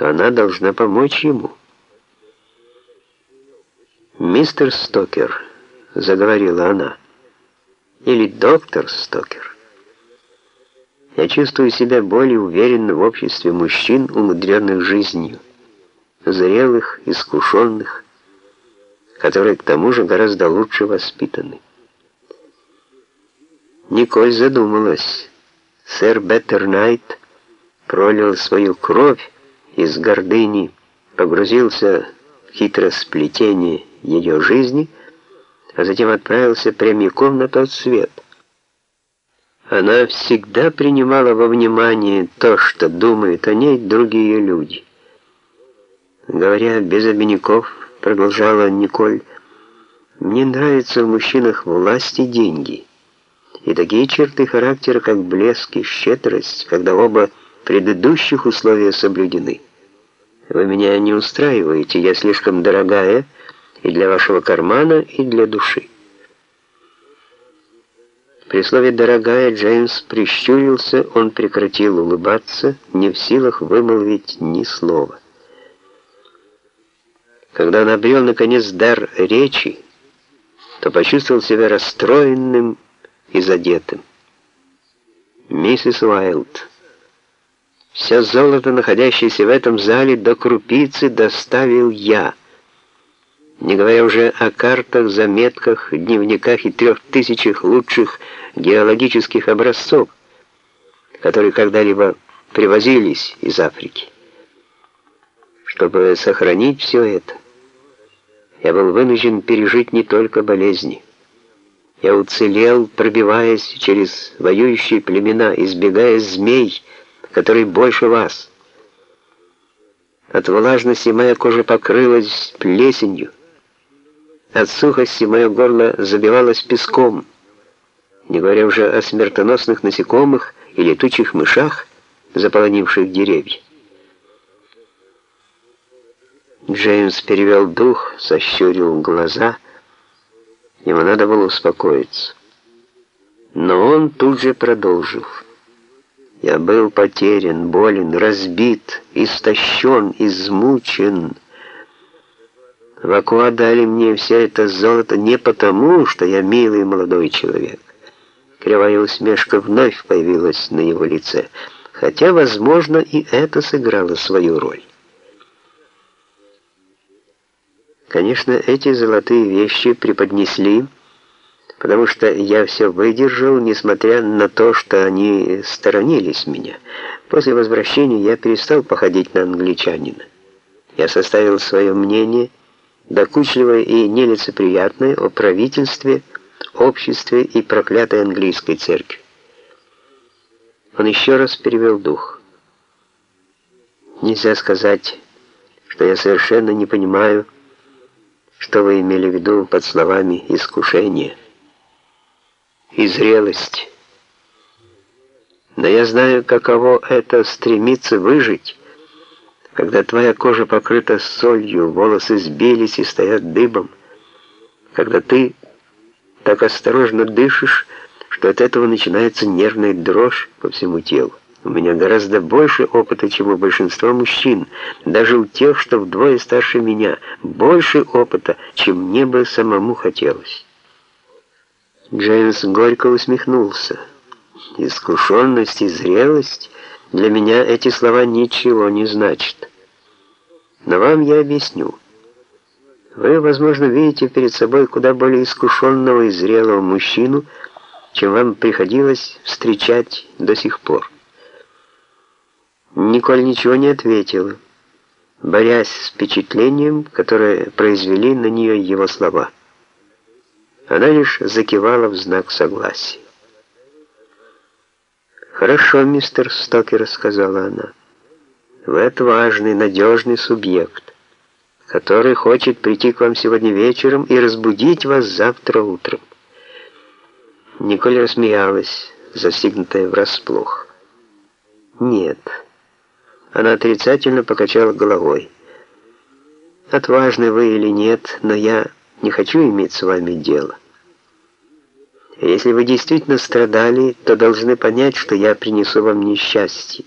то она должна помочь ему. «Мистер Стокер», — заговорила она, — «или доктор Стокер». Я чувствую себя более уверенно в обществе мужчин, умудренных жизнью, зрелых, искушенных, которые к тому же гораздо лучше воспитаны. Николь задумалась. Сэр Беттернайт пролил свою кровь из гордыни, погрузился в хитросплетение ее жизни, а затем отправился прямиком на тот свет. Она всегда принимала во внимание то, что думают о ней другие люди. Говоря без обиняков, продолжала Николь, мне нравятся в мужчинах власть и деньги. И такие черты характера, как блеск и щедрость, когда оба предыдущих условия соблюдены. Вы меня не устраиваете, я слишком дорогая и для вашего кармана, и для души. При слове «дорогая» Джеймс прищурился, он прекратил улыбаться, не в силах вымолвить ни слова. Когда он обрел, наконец, дар речи, то почувствовал себя расстроенным и задетым. «Миссис Уайлд, все золото, находящееся в этом зале, до крупицы доставил я» не говоря уже о картах, заметках, дневниках и трех тысячах лучших геологических образцов, которые когда-либо привозились из Африки. Чтобы сохранить все это, я был вынужден пережить не только болезни. Я уцелел, пробиваясь через воюющие племена, избегая змей, которые больше вас. От влажности моя кожа покрылась плесенью, от сухости мое горло забивалось песком, не говоря уже о смертоносных насекомых и летучих мышах, заполонивших деревья. Джеймс перевел дух, сощурил глаза. Ему надо было успокоиться. Но он тут же продолжил. Я был потерян, болен, разбит, истощен, измучен, Вакуа дали мне все это золото не потому, что я милый молодой человек. Кривая усмешка вновь появилась на его лице, хотя, возможно, и это сыграло свою роль. Конечно, эти золотые вещи преподнесли, потому что я все выдержал, несмотря на то, что они сторонились меня. После возвращения я перестал походить на англичанина. Я составил свое мнение докучливое и нелицеприятное о правительстве, обществе и проклятой английской церкви. Он еще раз перевел дух. Нельзя сказать, что я совершенно не понимаю, что вы имели в виду под словами «искушение» и «зрелость». Но я знаю, каково это стремиться выжить, когда твоя кожа покрыта солью, волосы сбились и стоят дыбом, когда ты так осторожно дышишь, что от этого начинается нервная дрожь по всему телу. У меня гораздо больше опыта, чем у большинства мужчин, даже у тех, что вдвое старше меня, больше опыта, чем мне бы самому хотелось. Джеймс горько усмехнулся. Искушенность и зрелость для меня эти слова ничего не значат. Но вам я объясню. Вы, возможно, видите перед собой куда более искушенного и зрелого мужчину, чем вам приходилось встречать до сих пор. Николь ничего не ответила, борясь с впечатлением, которое произвели на нее его слова. Она лишь закивала в знак согласия. «Хорошо, мистер Стокер», — сказала она. Вы отважный, надежный субъект, который хочет прийти к вам сегодня вечером и разбудить вас завтра утром. Николь рассмеялась, застигнутая врасплох. Нет. Она отрицательно покачала головой. Отважны вы или нет, но я не хочу иметь с вами дело. Если вы действительно страдали, то должны понять, что я принесу вам несчастье.